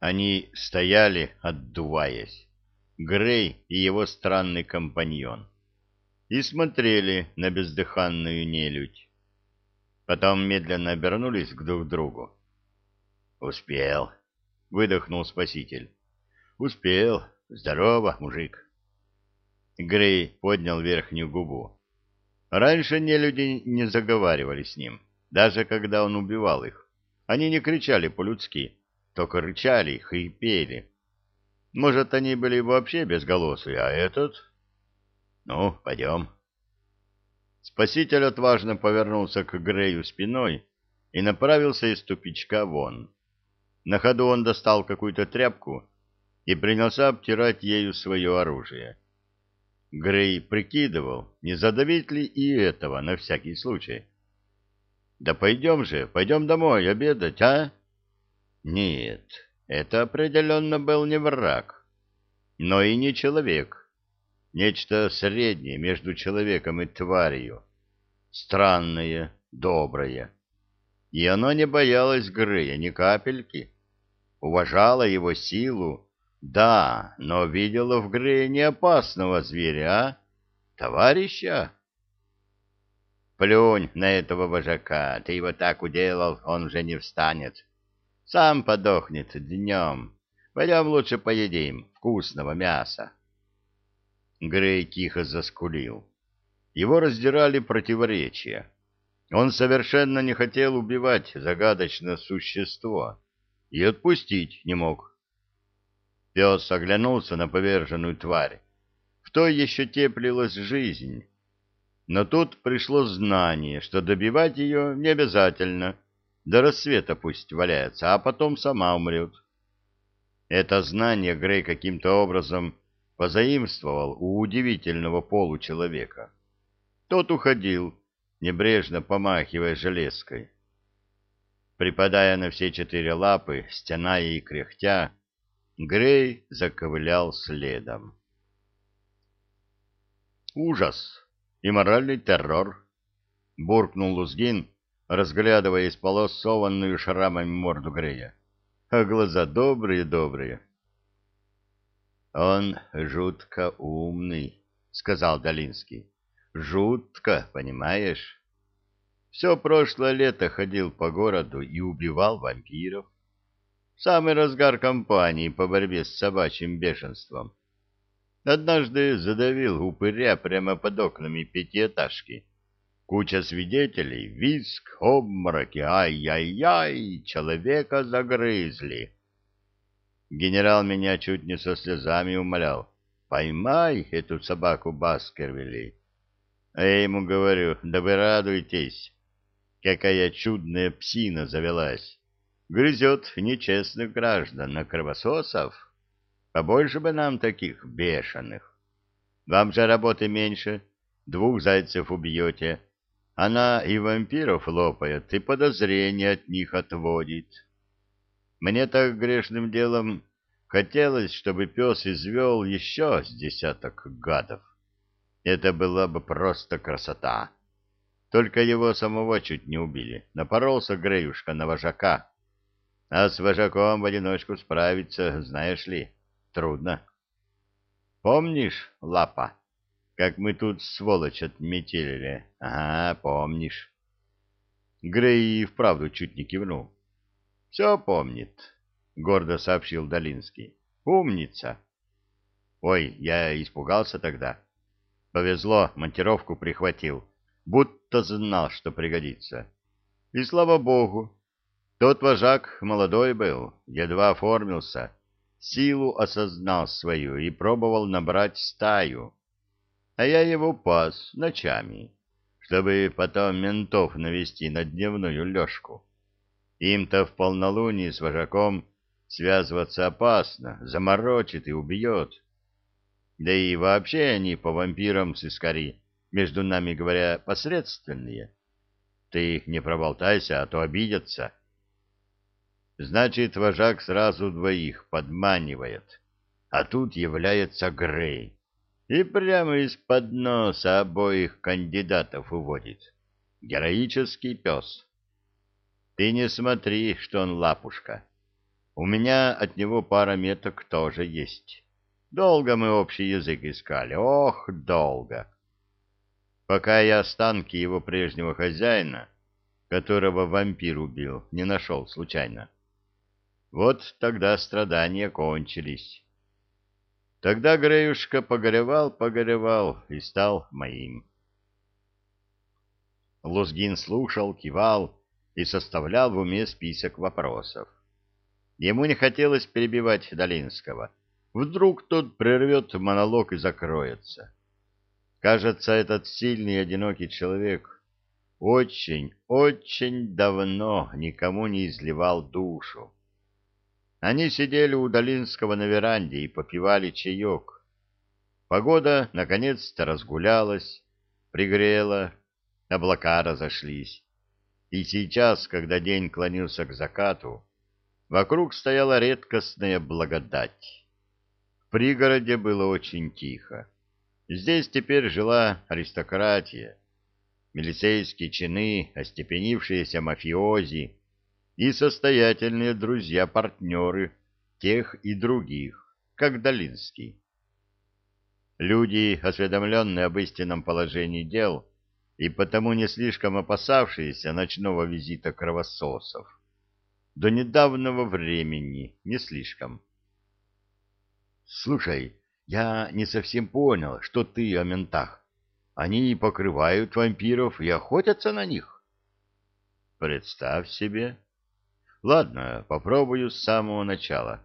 Они стояли, отдуваясь, Грей и его странный компаньон, и смотрели на бездыханную нелюдь. Потом медленно обернулись к друг другу. «Успел», — выдохнул спаситель. «Успел. Здорово, мужик». Грей поднял верхнюю губу. Раньше нелюди не заговаривали с ним, даже когда он убивал их. Они не кричали по-людски, только рычали, хрипели. Может, они были вообще безголосые, а этот... Ну, пойдем. Спаситель отважно повернулся к Грею спиной и направился из тупичка вон. На ходу он достал какую-то тряпку и принялся обтирать ею свое оружие. Грей прикидывал, не задавить ли и этого на всякий случай. «Да пойдем же, пойдем домой обедать, а?» Нет, это определенно был не враг, но и не человек. Нечто среднее между человеком и тварью. Странное, доброе. И оно не боялось Грея ни капельки. Уважало его силу, да, но видела в Грее не опасного зверя, а товарища. Плюнь на этого вожака, ты его так уделал, он уже не встанет. Сам подохнет днем. Пойдем лучше поедим вкусного мяса. Грей тихо заскулил. Его раздирали противоречия. Он совершенно не хотел убивать загадочное существо и отпустить не мог. Пес оглянулся на поверженную тварь. В той еще теплилась жизнь. Но тут пришло знание, что добивать ее не обязательно — до рассвета пусть валяется, а потом сама умрет. Это знание Грей каким-то образом позаимствовал у удивительного получеловека. Тот уходил, небрежно помахивая железкой. Припадая на все четыре лапы, стеная и кряхтя, Грей заковылял следом. Ужас и моральный террор, буркнул Лузгин, разглядывая исполосованную шрамами морду Грея. А глаза добрые-добрые. «Он жутко умный», — сказал Долинский. «Жутко, понимаешь? Все прошлое лето ходил по городу и убивал вампиров. Самый разгар кампании по борьбе с собачьим бешенством. Однажды задавил упыря прямо под окнами пятиэтажки Куча свидетелей, виск, обмороки, ай-яй-яй, человека загрызли. Генерал меня чуть не со слезами умолял. Поймай эту собаку Баскервилей. А я ему говорю, да вы радуйтесь, какая чудная псина завелась. Грызет нечестных граждан на кровососов. Побольше бы нам таких бешеных. Вам же работы меньше, двух зайцев убьете, она и вампиров лопает, и подозрения от них отводит. Мне так грешным делом хотелось, чтобы пес извел еще с десяток гадов. Это была бы просто красота. Только его самого чуть не убили. Напоролся Греюшка на вожака. А с вожаком в одиночку справиться, знаешь ли, трудно. Помнишь, Лапа? Как мы тут сволочь отметили. Ага, помнишь. Грей и вправду чуть не кивнул. — Все помнит, — гордо сообщил Долинский. — Умница. Ой, я испугался тогда. Повезло, монтировку прихватил, будто знал, что пригодится. И слава богу, тот вожак молодой был, едва оформился, силу осознал свою и пробовал набрать стаю а я его пас ночами, чтобы потом ментов навести на дневную лёжку. Им-то в полнолуние с вожаком связываться опасно, заморочит и убьет. Да и вообще они по вампирам сыскари, между нами говоря, посредственные. Ты их не проболтайся, а то обидятся. Значит, вожак сразу двоих подманивает, а тут является Грей и прямо из-под носа обоих кандидатов уводит. Героический пес. Ты не смотри, что он лапушка. У меня от него пара меток тоже есть. Долго мы общий язык искали, ох, долго. Пока я останки его прежнего хозяина, которого вампир убил, не нашел случайно. Вот тогда страдания кончились. Тогда Греюшка погоревал-погоревал и стал моим. Лузгин слушал, кивал и составлял в уме список вопросов. Ему не хотелось перебивать Долинского. Вдруг тот прервет монолог и закроется. Кажется, этот сильный одинокий человек очень, очень давно никому не изливал душу. Они сидели у Долинского на веранде и попивали чаек. Погода наконец-то разгулялась, пригрела, облака разошлись. И сейчас, когда день клонился к закату, вокруг стояла редкостная благодать. В пригороде было очень тихо. Здесь теперь жила аристократия, милицейские чины, остепенившиеся мафиози и состоятельные друзья-партнеры тех и других, как Долинский. Люди, осведомленные об истинном положении дел, и потому не слишком опасавшиеся ночного визита кровососов. До недавнего времени не слишком. «Слушай, я не совсем понял, что ты о ментах. Они покрывают вампиров и охотятся на них?» «Представь себе. Ладно, попробую с самого начала.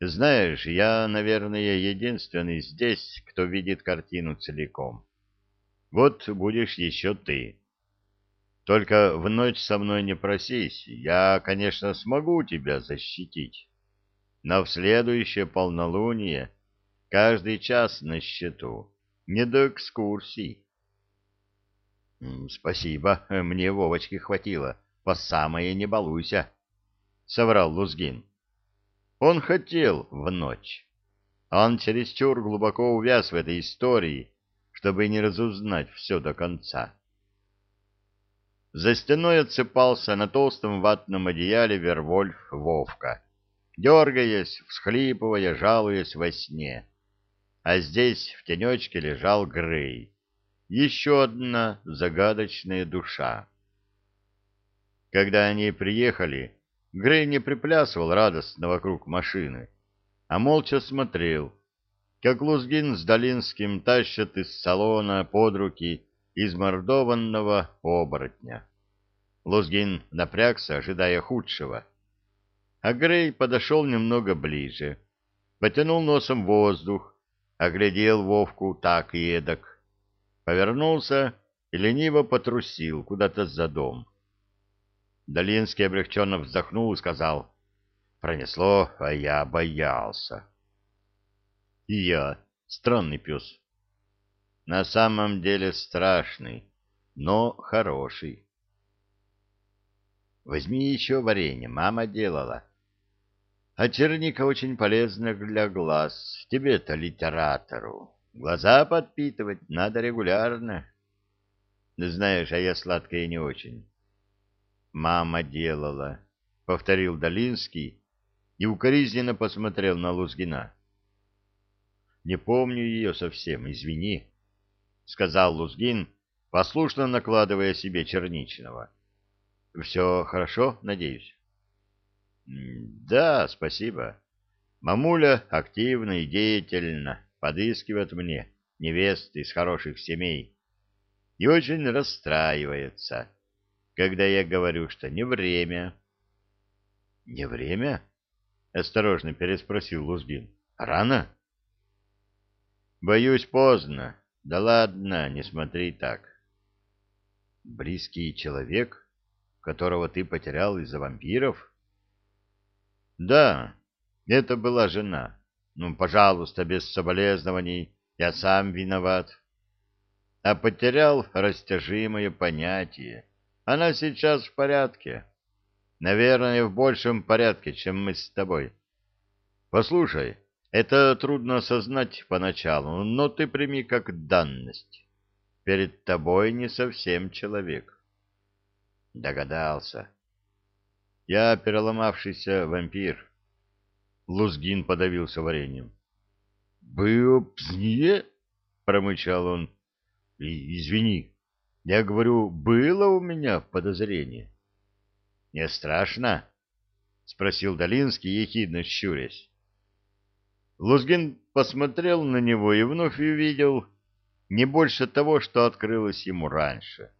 Знаешь, я, наверное, единственный здесь, кто видит картину целиком. Вот будешь еще ты. Только в ночь со мной не просись, я, конечно, смогу тебя защитить. Но в следующее полнолуние каждый час на счету, не до экскурсий. — Спасибо, мне Вовочки хватило, по самое не балуйся, — соврал Лузгин. Он хотел в ночь. Он чересчур глубоко увяз в этой истории, чтобы не разузнать все до конца. За стеной отсыпался на толстом ватном одеяле Вервольф Вовка, дергаясь, всхлипывая, жалуясь во сне. А здесь в тенечке лежал Грей, еще одна загадочная душа. Когда они приехали, Грей не приплясывал радостно вокруг машины, а молча смотрел, как Лузгин с Долинским тащат из салона под руки измордованного оборотня. Лузгин напрягся, ожидая худшего. А Грей подошел немного ближе, потянул носом воздух, оглядел Вовку так и эдак, повернулся и лениво потрусил куда-то за дом. Долинский облегченно вздохнул и сказал, «Пронесло, а я боялся». И я странный пес. На самом деле страшный, но хороший. Возьми еще варенье, мама делала. А черника очень полезна для глаз. Тебе-то, литератору. Глаза подпитывать надо регулярно. Знаешь, а я сладкое не очень. Мама делала, — повторил Долинский и укоризненно посмотрел на Лузгина. Не помню ее совсем, извини, — сказал Лузгин, послушно накладывая себе черничного. — Все хорошо, надеюсь? — Да, спасибо. Мамуля активно и деятельно подыскивает мне невест из хороших семей и очень расстраивается, когда я говорю, что не время. — Не время? — осторожно переспросил Лузгин. — Рано? — Боюсь, поздно. Да ладно, не смотри так. Близкий человек, которого ты потерял из-за вампиров? Да, это была жена. Ну, пожалуйста, без соболезнований, я сам виноват. А потерял растяжимое понятие. Она сейчас в порядке. Наверное, в большем порядке, чем мы с тобой. Послушай, это трудно осознать поначалу, но ты прими как данность. Перед тобой не совсем человек. Догадался. Я переломавшийся вампир. Лузгин подавился вареньем. «Быопзне?» — промычал он. «Извини, я говорю, было у меня подозрение». «Не страшно?» — спросил Долинский, ехидно щурясь. Лузгин посмотрел на него и вновь увидел не больше того, что открылось ему раньше.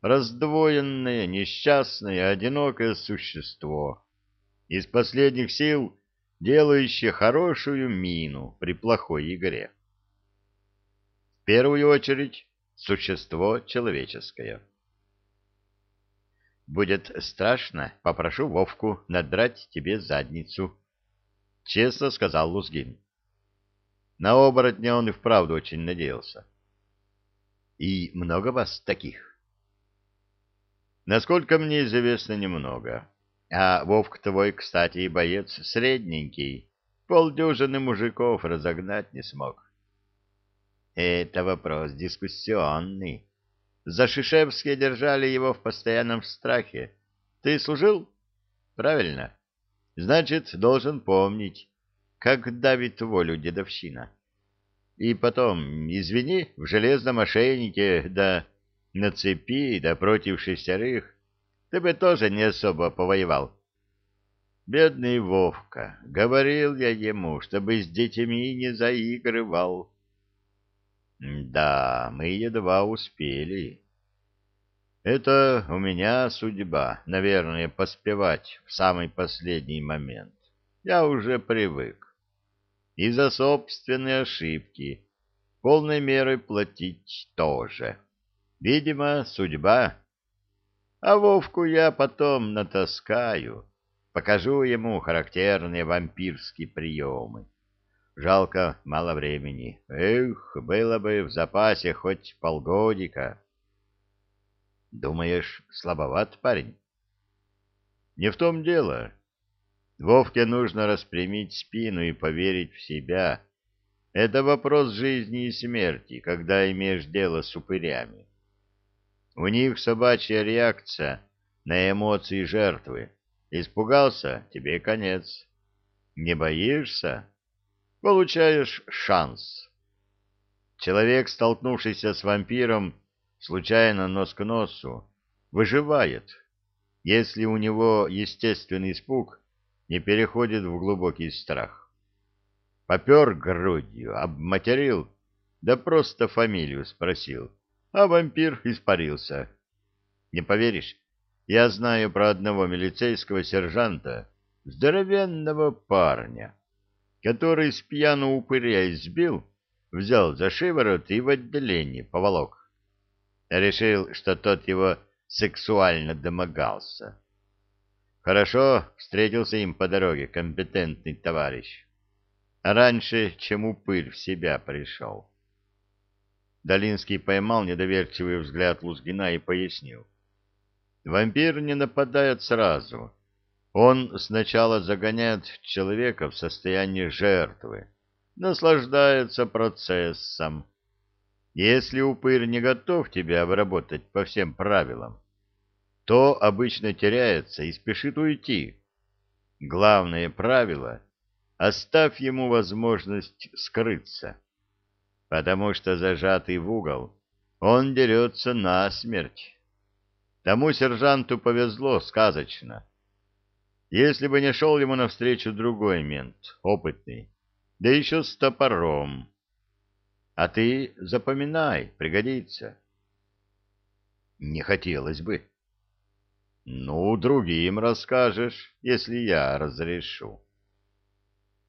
Раздвоенное, несчастное, одинокое существо. Из последних сил делающее хорошую мину при плохой игре. В первую очередь, существо человеческое. «Будет страшно, попрошу Вовку надрать тебе задницу», — честно сказал Лузгин. На оборотня он и вправду очень надеялся. И много вас таких? Насколько мне известно, немного. А Вовк твой, кстати, и боец средненький. Полдюжины мужиков разогнать не смог. Это вопрос дискуссионный. За Шишевские держали его в постоянном страхе. Ты служил? Правильно. Значит, должен помнить, как давит волю дедовщина. И потом, извини, в железном ошейнике, да на цепи, да против шестерых, ты бы тоже не особо повоевал. Бедный Вовка, говорил я ему, чтобы с детьми не заигрывал. Да, мы едва успели. Это у меня судьба, наверное, поспевать в самый последний момент. Я уже привык и за собственные ошибки полной мерой платить тоже. Видимо, судьба. А Вовку я потом натаскаю, покажу ему характерные вампирские приемы. Жалко, мало времени. Эх, было бы в запасе хоть полгодика. Думаешь, слабоват парень? Не в том дело. Вовке нужно распрямить спину и поверить в себя. Это вопрос жизни и смерти, когда имеешь дело с упырями. У них собачья реакция на эмоции жертвы. Испугался — тебе конец. Не боишься — получаешь шанс. Человек, столкнувшийся с вампиром, случайно нос к носу, выживает. Если у него естественный испуг — не переходит в глубокий страх. Попер грудью, обматерил, да просто фамилию спросил, а вампир испарился. Не поверишь, я знаю про одного милицейского сержанта, здоровенного парня, который с пьяну упыря избил, взял за шиворот и в отделение поволок. Решил, что тот его сексуально домогался. Хорошо встретился им по дороге компетентный товарищ. Раньше, чем упырь в себя пришел. Долинский поймал недоверчивый взгляд Лузгина и пояснил. Вампир не нападает сразу. Он сначала загоняет человека в состояние жертвы, наслаждается процессом. Если упырь не готов тебя обработать по всем правилам, то обычно теряется и спешит уйти. Главное правило — оставь ему возможность скрыться, потому что зажатый в угол он дерется насмерть. Тому сержанту повезло сказочно. Если бы не шел ему навстречу другой мент, опытный, да еще с топором. А ты запоминай, пригодится. Не хотелось бы. Ну, другим расскажешь, если я разрешу.